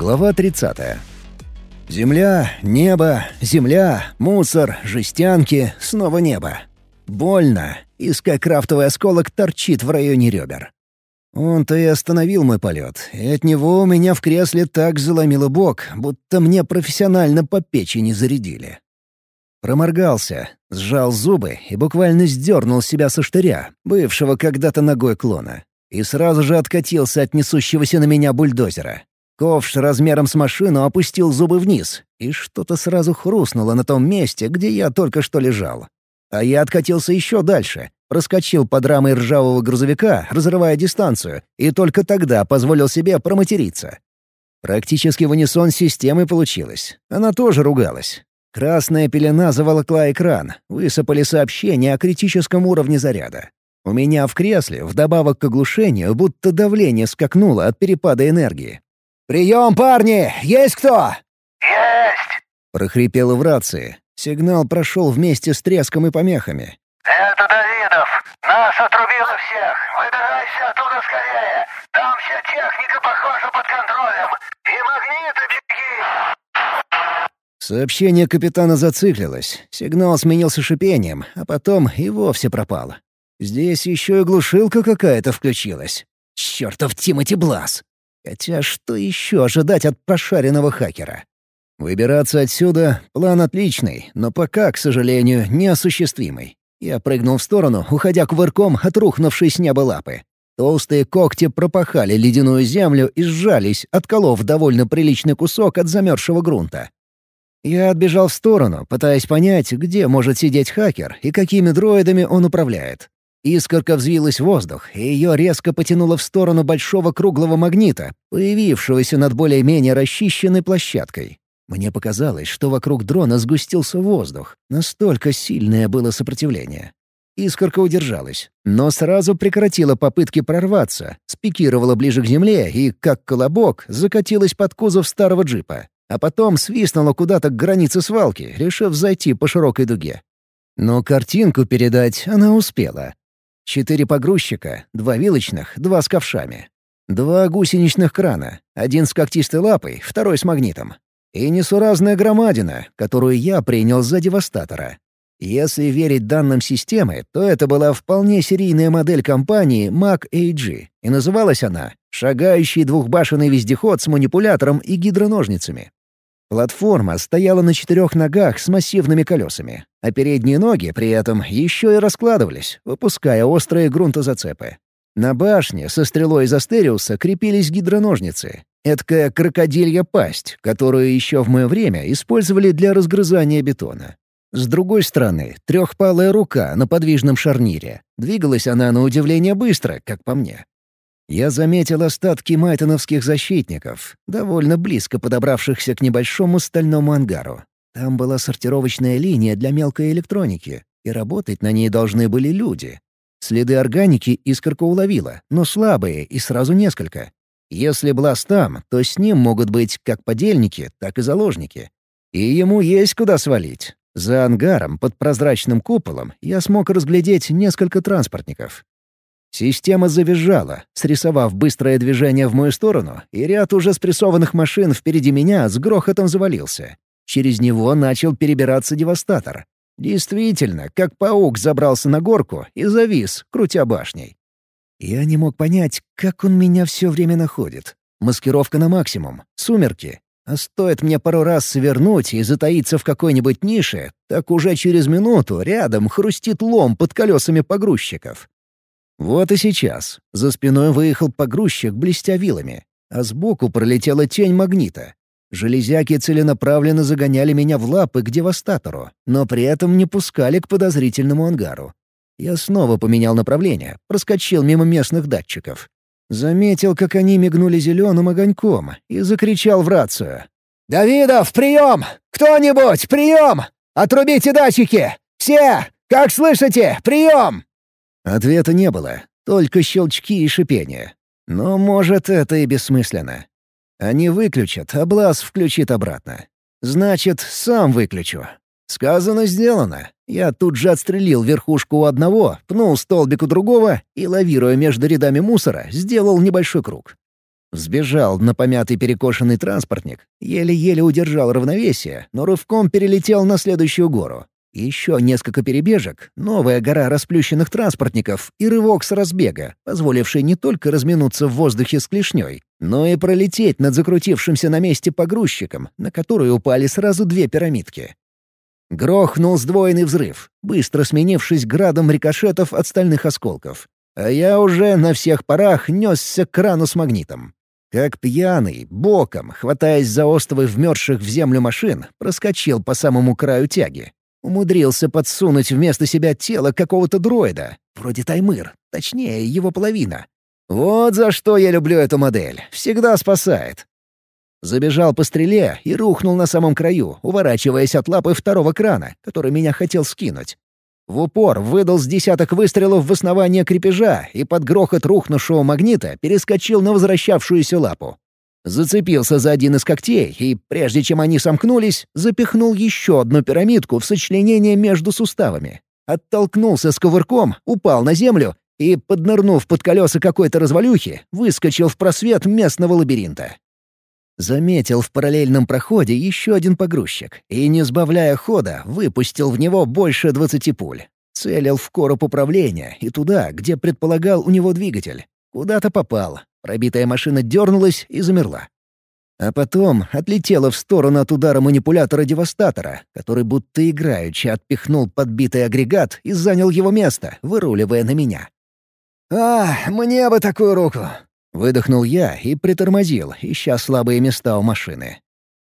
Глава 30. Земля, небо, земля, мусор, жестянки, снова небо. Больно. Иска крафтовый осколок торчит в районе ребер. Он-то и остановил мой полет, и от него у меня в кресле так заломило бок, будто мне профессионально по печени зарядили. Проморгался, сжал зубы и буквально сдернул себя со штыря, бывшего когда-то ногой клона, и сразу же откатился от несущегося на меня бульдозера. Ковш размером с машину опустил зубы вниз, и что-то сразу хрустнуло на том месте, где я только что лежал. А я откатился еще дальше, проскочил под рамой ржавого грузовика, разрывая дистанцию, и только тогда позволил себе проматериться. Практически в унисон системы получилось. Она тоже ругалась. Красная пелена заволокла экран, высыпали сообщения о критическом уровне заряда. У меня в кресле, вдобавок к оглушению, будто давление скакнуло от перепада энергии. «Прием, парни! Есть кто?» «Есть!» — прохрипело в рации. Сигнал прошел вместе с треском и помехами. «Это Давидов! Нас отрубило всех! Выбирайся оттуда скорее! Там вся техника, похожа, под контролем! И магниты беги!» Сообщение капитана зациклилось. Сигнал сменился шипением, а потом и вовсе пропал. Здесь еще и глушилка какая-то включилась. Чертов Тимоти Блас! Хотя что еще ожидать от прошаренного хакера? Выбираться отсюда — план отличный, но пока, к сожалению, неосуществимый. Я прыгнул в сторону, уходя кувырком от рухнувшей с неба лапы. Толстые когти пропахали ледяную землю и сжались, отколов довольно приличный кусок от замерзшего грунта. Я отбежал в сторону, пытаясь понять, где может сидеть хакер и какими дроидами он управляет. Искорка взвилась в воздух, и ее резко потянуло в сторону большого круглого магнита, появившегося над более-менее расчищенной площадкой. Мне показалось, что вокруг дрона сгустился воздух. Настолько сильное было сопротивление. Искорка удержалась, но сразу прекратила попытки прорваться, спикировала ближе к земле и, как колобок, закатилась под кузов старого джипа. А потом свистнула куда-то к границе свалки, решив зайти по широкой дуге. Но картинку передать она успела. Четыре погрузчика, два вилочных, два с ковшами. Два гусеничных крана, один с когтистой лапой, второй с магнитом. И несуразная громадина, которую я принял за девастатора. Если верить данным системы, то это была вполне серийная модель компании Mac AG, и называлась она «Шагающий двухбашенный вездеход с манипулятором и гидроножницами». Платформа стояла на четырех ногах с массивными колесами, а передние ноги при этом еще и раскладывались, выпуская острые грунтозацепы. На башне со стрелой из Астериуса крепились гидроножницы. Эдкая крокодилья пасть, которую еще в мое время использовали для разгрызания бетона. С другой стороны, трехпалая рука на подвижном шарнире. Двигалась она на удивление быстро, как по мне. Я заметил остатки майтоновских защитников, довольно близко подобравшихся к небольшому стальному ангару. Там была сортировочная линия для мелкой электроники, и работать на ней должны были люди. Следы органики искорка уловила, но слабые и сразу несколько. Если Блас там, то с ним могут быть как подельники, так и заложники. И ему есть куда свалить. За ангаром под прозрачным куполом я смог разглядеть несколько транспортников. Система завизжала, срисовав быстрое движение в мою сторону, и ряд уже спрессованных машин впереди меня с грохотом завалился. Через него начал перебираться девастатор. Действительно, как паук забрался на горку и завис, крутя башней. Я не мог понять, как он меня все время находит. Маскировка на максимум, сумерки. А стоит мне пару раз свернуть и затаиться в какой-нибудь нише, так уже через минуту рядом хрустит лом под колесами погрузчиков. Вот и сейчас. За спиной выехал погрузчик, блестя вилами, а сбоку пролетела тень магнита. Железяки целенаправленно загоняли меня в лапы к девастатору, но при этом не пускали к подозрительному ангару. Я снова поменял направление, проскочил мимо местных датчиков. Заметил, как они мигнули зеленым огоньком, и закричал в рацию. «Давидов, прием! Кто-нибудь, прием! Отрубите датчики! Все! Как слышите, прием!» Ответа не было, только щелчки и шипения. Но, может, это и бессмысленно. Они выключат, а Блас включит обратно. Значит, сам выключу. Сказано, сделано. Я тут же отстрелил верхушку у одного, пнул столбик у другого и, лавируя между рядами мусора, сделал небольшой круг. Взбежал на помятый перекошенный транспортник, еле-еле удержал равновесие, но рывком перелетел на следующую гору. Еще несколько перебежек, новая гора расплющенных транспортников и рывок с разбега, позволивший не только разминуться в воздухе с клешней, но и пролететь над закрутившимся на месте погрузчиком, на который упали сразу две пирамидки. Грохнул сдвоенный взрыв, быстро сменившись градом рикошетов от стальных осколков. А я уже на всех парах несся к крану с магнитом. Как пьяный, боком, хватаясь за остовы вмерзших в землю машин, проскочил по самому краю тяги. Умудрился подсунуть вместо себя тело какого-то дроида, вроде Таймыр, точнее, его половина. Вот за что я люблю эту модель. Всегда спасает. Забежал по стреле и рухнул на самом краю, уворачиваясь от лапы второго крана, который меня хотел скинуть. В упор выдал с десяток выстрелов в основание крепежа и под грохот рухнувшего магнита перескочил на возвращавшуюся лапу. Зацепился за один из когтей и, прежде чем они сомкнулись, запихнул еще одну пирамидку в сочленение между суставами. Оттолкнулся с ковырком, упал на землю и, поднырнув под колеса какой-то развалюхи, выскочил в просвет местного лабиринта. Заметил в параллельном проходе еще один погрузчик и, не сбавляя хода, выпустил в него больше двадцати пуль. Целил в короб управления и туда, где предполагал у него двигатель. Куда-то попал, Пробитая машина дернулась и замерла. А потом отлетела в сторону от удара манипулятора девастатора, который будто играючи отпихнул подбитый агрегат и занял его место, выруливая на меня. «А, мне бы такую руку!» Выдохнул я и притормозил, ища слабые места у машины.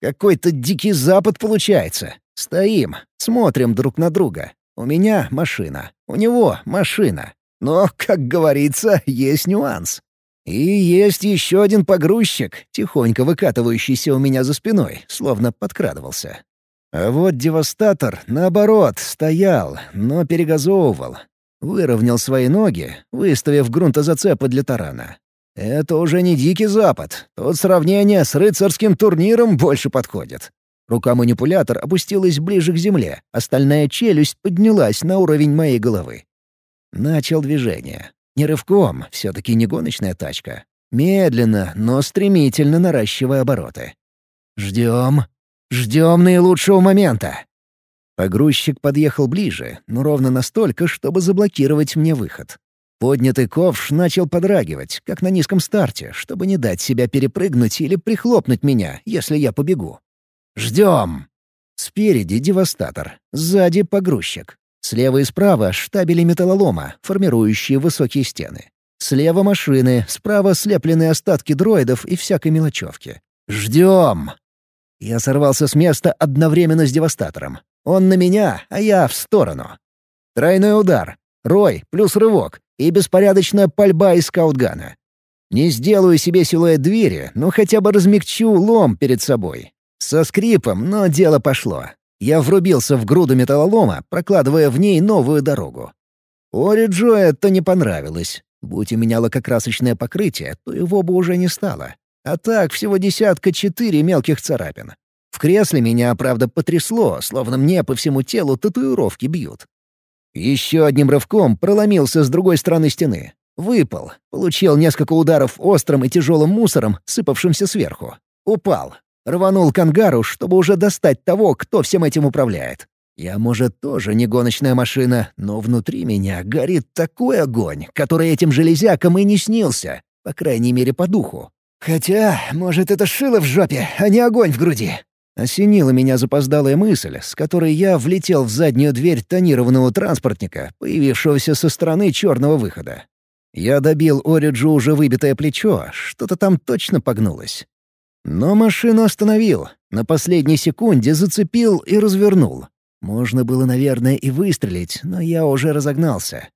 «Какой-то дикий запад получается. Стоим, смотрим друг на друга. У меня машина, у него машина. Но, как говорится, есть нюанс. И есть еще один погрузчик, тихонько выкатывающийся у меня за спиной, словно подкрадывался. А вот девастатор, наоборот, стоял, но перегазовывал. Выровнял свои ноги, выставив грунтозацепы для тарана. Это уже не Дикий Запад. Тут сравнение с рыцарским турниром больше подходит. Рука-манипулятор опустилась ближе к земле, остальная челюсть поднялась на уровень моей головы. Начал движение. Не рывком, все-таки не гоночная тачка. Медленно, но стремительно наращивая обороты. Ждем. Ждем наилучшего момента. Погрузчик подъехал ближе, но ровно настолько, чтобы заблокировать мне выход. Поднятый ковш начал подрагивать, как на низком старте, чтобы не дать себя перепрыгнуть или прихлопнуть меня, если я побегу. «Ждем!» Спереди девастатор, сзади погрузчик. Слева и справа — штабели металлолома, формирующие высокие стены. Слева — машины, справа — слепленные остатки дроидов и всякой мелочевки. «Ждем!» Я сорвался с места одновременно с девастатором. Он на меня, а я в сторону. Тройной удар, рой плюс рывок и беспорядочная пальба из скаутгана. Не сделаю себе силуэт двери, но хотя бы размягчу лом перед собой. Со скрипом, но дело пошло. Я врубился в груду металлолома, прокладывая в ней новую дорогу. Ориджо это не понравилось. Будь у меня лакокрасочное покрытие, то его бы уже не стало. А так всего десятка четыре мелких царапин. В кресле меня, правда, потрясло, словно мне по всему телу татуировки бьют. Еще одним рывком проломился с другой стороны стены. Выпал. Получил несколько ударов острым и тяжелым мусором, сыпавшимся сверху. Упал. Рванул к ангару, чтобы уже достать того, кто всем этим управляет. Я, может, тоже не гоночная машина, но внутри меня горит такой огонь, который этим железякам и не снился, по крайней мере, по духу. Хотя, может, это шило в жопе, а не огонь в груди. Осенила меня запоздалая мысль, с которой я влетел в заднюю дверь тонированного транспортника, появившегося со стороны черного выхода. Я добил Ориджу уже выбитое плечо, что-то там точно погнулось. Но машину остановил, на последней секунде зацепил и развернул. Можно было, наверное, и выстрелить, но я уже разогнался.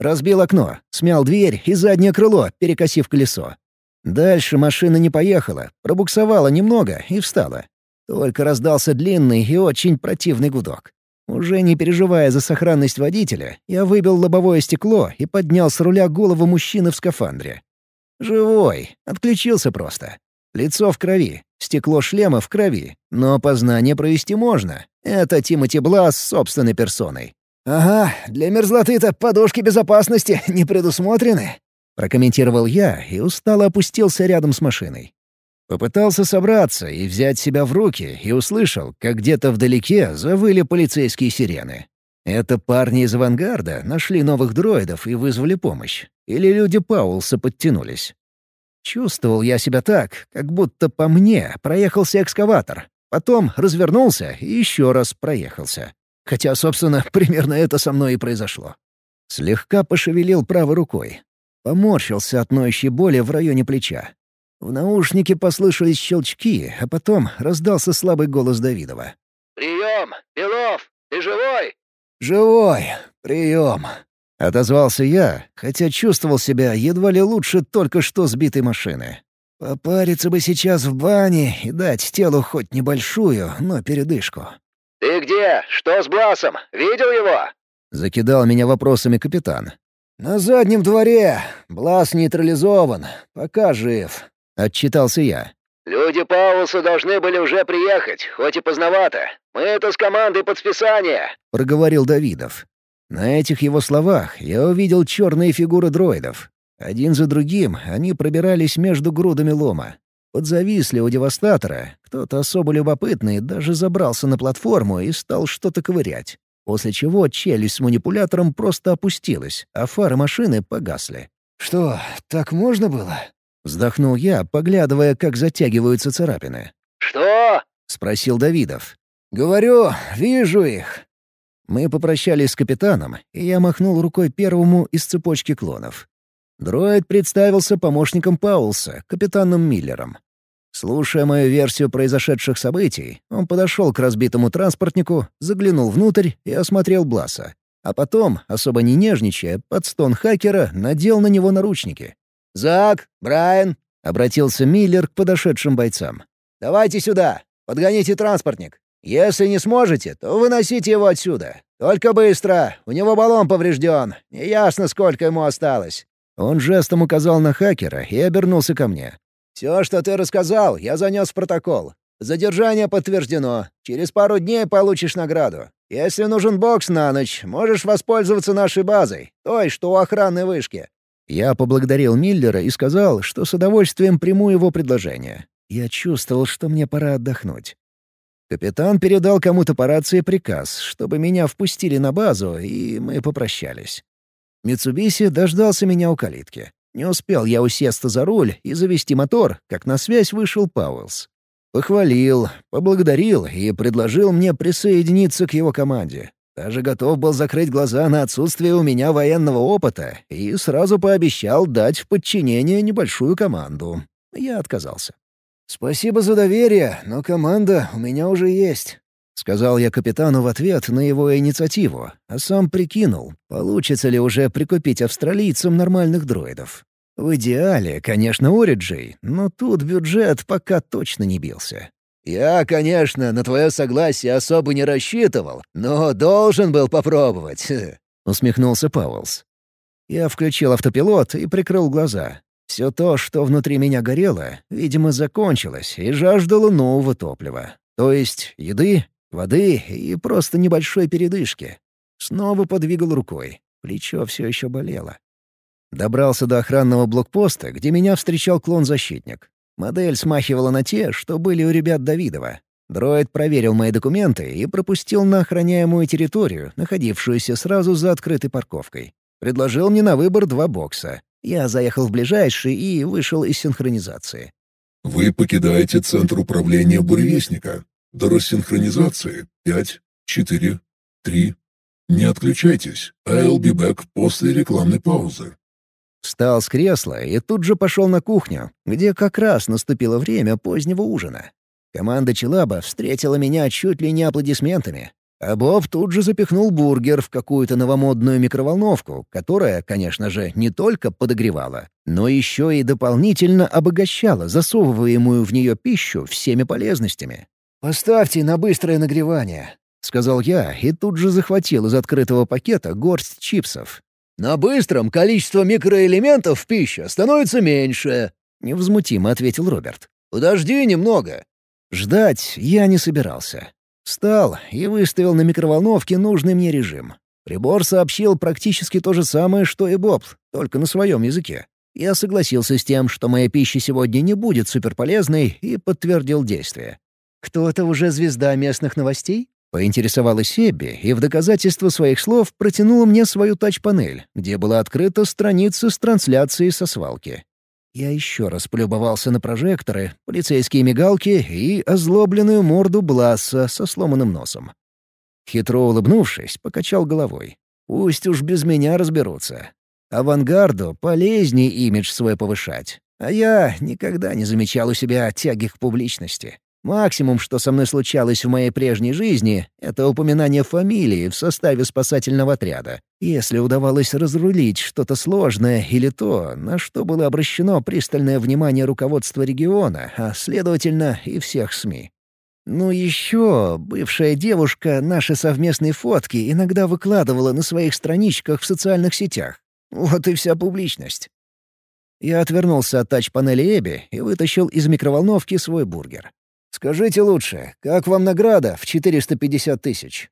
Разбил окно, смял дверь и заднее крыло, перекосив колесо. Дальше машина не поехала, пробуксовала немного и встала. Только раздался длинный и очень противный гудок. Уже не переживая за сохранность водителя, я выбил лобовое стекло и поднял с руля голову мужчины в скафандре. Живой, отключился просто. Лицо в крови, стекло шлема в крови, но опознание провести можно. Это Тимоти Блас собственной персоной. «Ага, для мерзлоты-то подушки безопасности не предусмотрены». — прокомментировал я и устало опустился рядом с машиной. Попытался собраться и взять себя в руки и услышал, как где-то вдалеке завыли полицейские сирены. Это парни из авангарда нашли новых дроидов и вызвали помощь. Или люди Паулса подтянулись. Чувствовал я себя так, как будто по мне проехался экскаватор. Потом развернулся и еще раз проехался. Хотя, собственно, примерно это со мной и произошло. Слегка пошевелил правой рукой. Поморщился от ноющей боли в районе плеча. В наушнике послышались щелчки, а потом раздался слабый голос Давидова. «Прием! Белов! Ты живой?» «Живой! Прием!» — отозвался я, хотя чувствовал себя едва ли лучше только что сбитой машины. Попариться бы сейчас в бане и дать телу хоть небольшую, но передышку. «Ты где? Что с Бласом? Видел его?» — закидал меня вопросами капитан. «На заднем дворе. Блас нейтрализован. Пока жив», — отчитался я. «Люди Паулса должны были уже приехать, хоть и поздновато. Мы это с командой под списание», — проговорил Давидов. На этих его словах я увидел черные фигуры дроидов. Один за другим они пробирались между грудами лома. Подзависли у девастатора, кто-то особо любопытный даже забрался на платформу и стал что-то ковырять. После чего челюсть с манипулятором просто опустилась, а фары машины погасли. «Что, так можно было?» Вздохнул я, поглядывая, как затягиваются царапины. «Что?» — спросил Давидов. «Говорю, вижу их». Мы попрощались с капитаном, и я махнул рукой первому из цепочки клонов. Дроид представился помощником Паулса, капитаном Миллером. Слушая мою версию произошедших событий, он подошел к разбитому транспортнику, заглянул внутрь и осмотрел Бласа. А потом, особо не нежничая, под стон хакера надел на него наручники. «Зак, Брайан!» — обратился Миллер к подошедшим бойцам. «Давайте сюда! Подгоните транспортник! Если не сможете, то выносите его отсюда. Только быстро! У него баллон поврежден. Неясно, сколько ему осталось». Он жестом указал на хакера и обернулся ко мне. «Все, что ты рассказал, я занес в протокол. Задержание подтверждено. Через пару дней получишь награду. Если нужен бокс на ночь, можешь воспользоваться нашей базой, той, что у охранной вышки. Я поблагодарил Миллера и сказал, что с удовольствием приму его предложение. Я чувствовал, что мне пора отдохнуть. Капитан передал кому-то по рации приказ, чтобы меня впустили на базу, и мы попрощались. Митсубиси дождался меня у калитки. Не успел я усесться за руль и завести мотор, как на связь вышел Пауэллс. Похвалил, поблагодарил и предложил мне присоединиться к его команде. Даже готов был закрыть глаза на отсутствие у меня военного опыта и сразу пообещал дать в подчинение небольшую команду. Я отказался. «Спасибо за доверие, но команда у меня уже есть», — сказал я капитану в ответ на его инициативу, а сам прикинул, получится ли уже прикупить австралийцам нормальных дроидов. В идеале, конечно, Ориджей, но тут бюджет пока точно не бился. «Я, конечно, на твое согласие особо не рассчитывал, но должен был попробовать», — усмехнулся Пауэллс. Я включил автопилот и прикрыл глаза. Все то, что внутри меня горело, видимо, закончилось и жаждало нового топлива. То есть еды, воды и просто небольшой передышки. Снова подвигал рукой. Плечо все еще болело. Добрался до охранного блокпоста, где меня встречал клон-защитник. Модель смахивала на те, что были у ребят Давидова. Дроид проверил мои документы и пропустил на охраняемую территорию, находившуюся сразу за открытой парковкой. Предложил мне на выбор два бокса. Я заехал в ближайший и вышел из синхронизации. «Вы покидаете центр управления буревестника. До рассинхронизации пять, четыре, три. Не отключайтесь. I'll be back после рекламной паузы». Встал с кресла и тут же пошел на кухню, где как раз наступило время позднего ужина. Команда Челаба встретила меня чуть ли не аплодисментами. А Боб тут же запихнул бургер в какую-то новомодную микроволновку, которая, конечно же, не только подогревала, но еще и дополнительно обогащала засовываемую в нее пищу всеми полезностями. «Поставьте на быстрое нагревание», — сказал я и тут же захватил из открытого пакета горсть чипсов. На быстром количество микроэлементов в пище становится меньше», — невозмутимо ответил Роберт. «Подожди немного». Ждать я не собирался. Встал и выставил на микроволновке нужный мне режим. Прибор сообщил практически то же самое, что и Боб, только на своем языке. Я согласился с тем, что моя пища сегодня не будет суперполезной, и подтвердил действие. «Кто-то уже звезда местных новостей?» Поинтересовалась Эбби и в доказательство своих слов протянула мне свою тач-панель, где была открыта страница с трансляцией со свалки. Я еще раз полюбовался на прожекторы, полицейские мигалки и озлобленную морду Бласса со сломанным носом. Хитро улыбнувшись, покачал головой. «Пусть уж без меня разберутся. Авангарду полезнее имидж свой повышать. А я никогда не замечал у себя тяги к публичности. Максимум, что со мной случалось в моей прежней жизни, это упоминание фамилии в составе спасательного отряда. Если удавалось разрулить что-то сложное или то, на что было обращено пристальное внимание руководства региона, а, следовательно, и всех СМИ. Ну еще бывшая девушка наши совместные фотки иногда выкладывала на своих страничках в социальных сетях. Вот и вся публичность. Я отвернулся от тач-панели Эбби и вытащил из микроволновки свой бургер. «Скажите лучше, как вам награда в 450 тысяч?»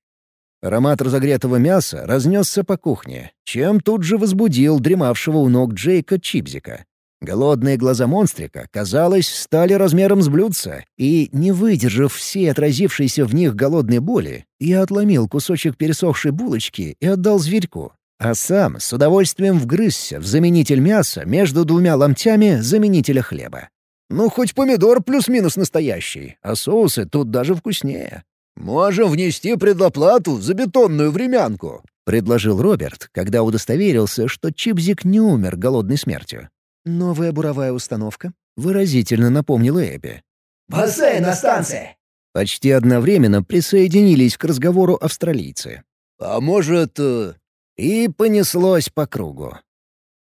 Аромат разогретого мяса разнесся по кухне, чем тут же возбудил дремавшего у ног Джейка Чипзика. Голодные глаза монстрика, казалось, стали размером с блюдца, и, не выдержав всей отразившейся в них голодной боли, я отломил кусочек пересохшей булочки и отдал зверьку, а сам с удовольствием вгрызся в заменитель мяса между двумя ломтями заменителя хлеба. Ну, хоть помидор плюс-минус настоящий, а соусы тут даже вкуснее. «Можем внести предоплату за бетонную времянку», — предложил Роберт, когда удостоверился, что Чипзик не умер голодной смертью. «Новая буровая установка?» — выразительно напомнила Эбби. «Бассейн на станции!» Почти одновременно присоединились к разговору австралийцы. «А может...» э, И понеслось по кругу.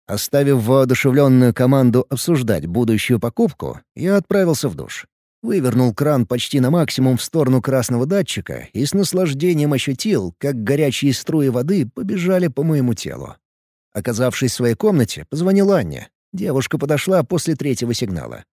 Оставив воодушевленную команду обсуждать будущую покупку, я отправился в душ. Вывернул кран почти на максимум в сторону красного датчика и с наслаждением ощутил, как горячие струи воды побежали по моему телу. Оказавшись в своей комнате, позвонил Анне. Девушка подошла после третьего сигнала.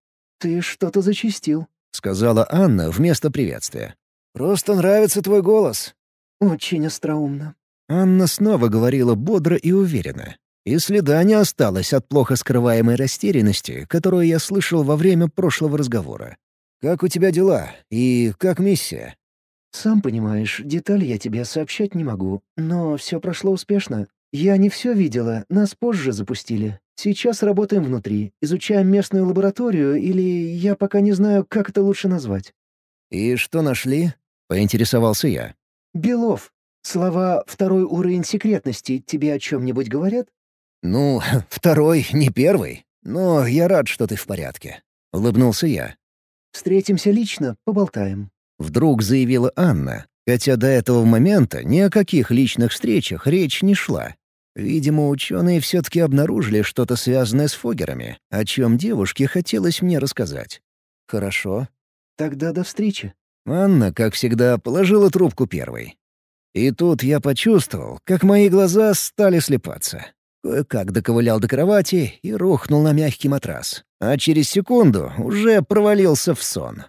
«Ты что-то зачистил», — сказала Анна вместо приветствия. «Просто нравится твой голос». «Очень остроумно». Анна снова говорила бодро и уверенно. И следа не осталось от плохо скрываемой растерянности, которую я слышал во время прошлого разговора. «Как у тебя дела? И как миссия?» «Сам понимаешь, детали я тебе сообщать не могу, но все прошло успешно. Я не все видела, нас позже запустили. Сейчас работаем внутри, изучаем местную лабораторию, или я пока не знаю, как это лучше назвать». «И что нашли?» — поинтересовался я. «Белов. Слова «второй уровень секретности» тебе о чем-нибудь говорят?» «Ну, второй, не первый. Но я рад, что ты в порядке», — улыбнулся я. «Встретимся лично, поболтаем», — вдруг заявила Анна, хотя до этого момента ни о каких личных встречах речь не шла. Видимо, ученые все-таки обнаружили что-то связанное с Фогерами, о чем девушке хотелось мне рассказать. «Хорошо. Тогда до встречи». Анна, как всегда, положила трубку первой. И тут я почувствовал, как мои глаза стали слепаться. Кое-как доковылял до кровати и рухнул на мягкий матрас. А через секунду уже провалился в сон.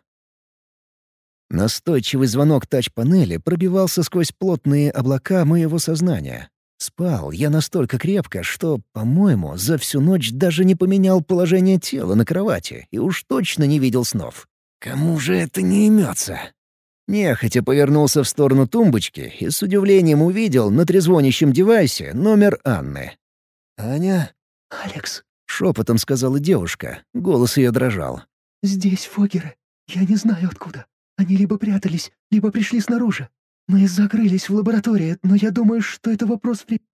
Настойчивый звонок тач-панели пробивался сквозь плотные облака моего сознания. Спал я настолько крепко, что, по-моему, за всю ночь даже не поменял положение тела на кровати и уж точно не видел снов. Кому же это не имется? Нехотя повернулся в сторону тумбочки и с удивлением увидел на трезвонящем девайсе номер Анны. «Аня?» «Алекс», — шепотом сказала девушка. Голос ее дрожал. «Здесь Фогеры. Я не знаю откуда. Они либо прятались, либо пришли снаружи. Мы закрылись в лаборатории, но я думаю, что это вопрос времени.